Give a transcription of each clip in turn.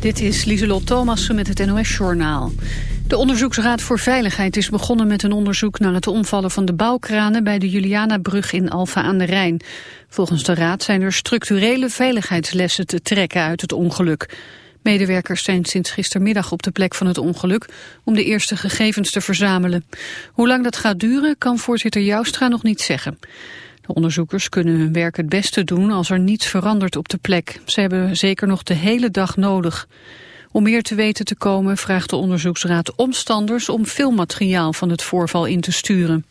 Dit is Lieselot Thomassen met het NOS-journaal. De Onderzoeksraad voor Veiligheid is begonnen met een onderzoek naar het omvallen van de bouwkranen bij de Julianabrug in Alfa aan de Rijn. Volgens de raad zijn er structurele veiligheidslessen te trekken uit het ongeluk. Medewerkers zijn sinds gistermiddag op de plek van het ongeluk om de eerste gegevens te verzamelen. Hoe lang dat gaat duren kan voorzitter Joustra nog niet zeggen. De onderzoekers kunnen hun werk het beste doen als er niets verandert op de plek. Ze hebben zeker nog de hele dag nodig. Om meer te weten te komen vraagt de onderzoeksraad omstanders om filmmateriaal van het voorval in te sturen.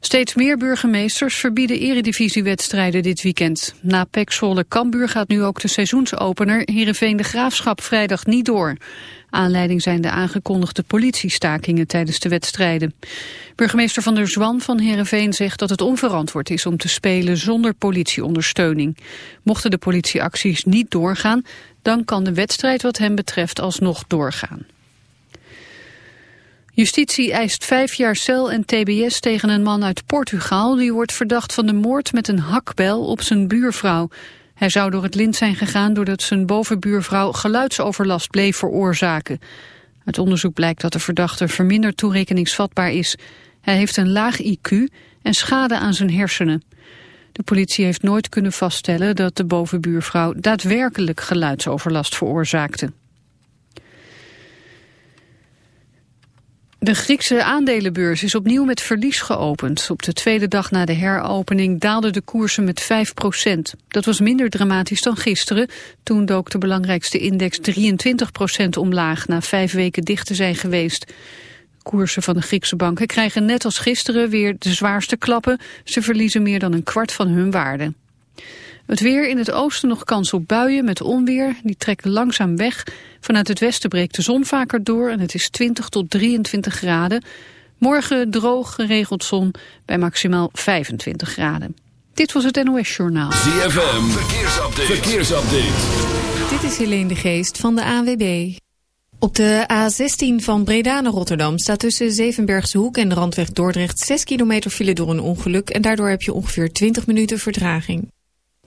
Steeds meer burgemeesters verbieden eredivisiewedstrijden dit weekend. Na Pek Zwolle Kambuur gaat nu ook de seizoensopener Heerenveen de Graafschap vrijdag niet door. Aanleiding zijn de aangekondigde politiestakingen tijdens de wedstrijden. Burgemeester Van der Zwan van Heerenveen zegt dat het onverantwoord is om te spelen zonder politieondersteuning. Mochten de politieacties niet doorgaan, dan kan de wedstrijd wat hem betreft alsnog doorgaan. Justitie eist vijf jaar cel en tbs tegen een man uit Portugal... die wordt verdacht van de moord met een hakbel op zijn buurvrouw. Hij zou door het lint zijn gegaan doordat zijn bovenbuurvrouw geluidsoverlast bleef veroorzaken. Uit onderzoek blijkt dat de verdachte verminderd toerekeningsvatbaar is. Hij heeft een laag IQ en schade aan zijn hersenen. De politie heeft nooit kunnen vaststellen dat de bovenbuurvrouw daadwerkelijk geluidsoverlast veroorzaakte. De Griekse aandelenbeurs is opnieuw met verlies geopend. Op de tweede dag na de heropening daalden de koersen met 5 procent. Dat was minder dramatisch dan gisteren. Toen dook de belangrijkste index 23 procent omlaag... na vijf weken dicht te zijn geweest. Koersen van de Griekse banken krijgen net als gisteren weer de zwaarste klappen. Ze verliezen meer dan een kwart van hun waarde. Het weer in het oosten nog kans op buien met onweer. Die trekken langzaam weg. Vanuit het westen breekt de zon vaker door en het is 20 tot 23 graden. Morgen droog geregeld zon bij maximaal 25 graden. Dit was het NOS Journaal. ZFM, verkeersupdate. verkeersupdate. Dit is Helene de Geest van de AWB. Op de A16 van Breda naar Rotterdam staat tussen Zevenbergse Hoek en de Randweg Dordrecht 6 kilometer file door een ongeluk en daardoor heb je ongeveer 20 minuten vertraging.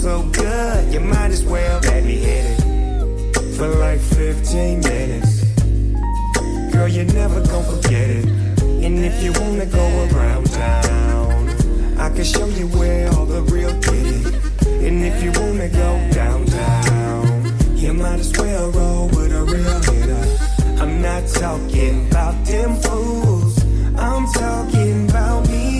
so good, you might as well let me hit it for like 15 minutes. Girl, you're never gonna forget it. And if you wanna go around town, I can show you where all the real kitty. And if you wanna go downtown, you might as well roll with a real hitter. I'm not talking about them fools, I'm talking about me.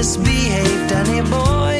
misbehaved, honey boy.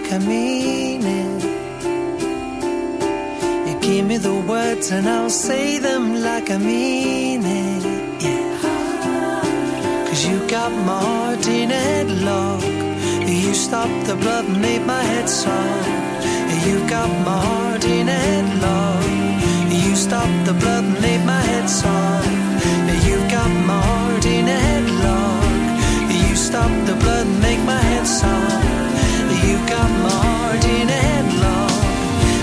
like I mean it. You give me the words and I'll say them like I mean it. Yeah. Cause you got my heart in headlock. You stopped the blood and made my head soft. You got my heart in headlock. You stopped the blood and made my head soft. You got my heart in headlock. You stopped the blood and make my head soft.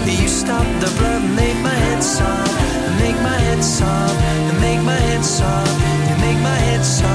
And You stop the blood make my head soft, make my head sob, make my head sob, make my head sob.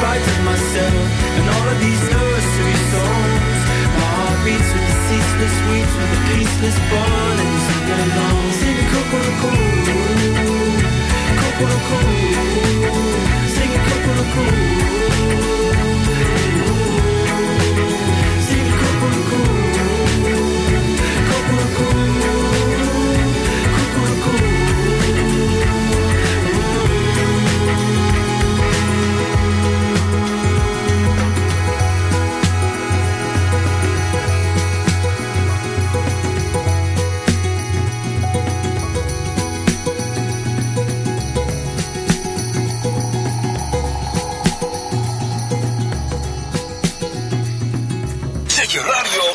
of myself and all of these nursery songs. My heart beats with the ceaseless weeps, with the peaceless burning sing along. Sing cuckoo-cuckoo, cuckoo-cuckoo, sing cuckoo-cuckoo.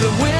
the wind.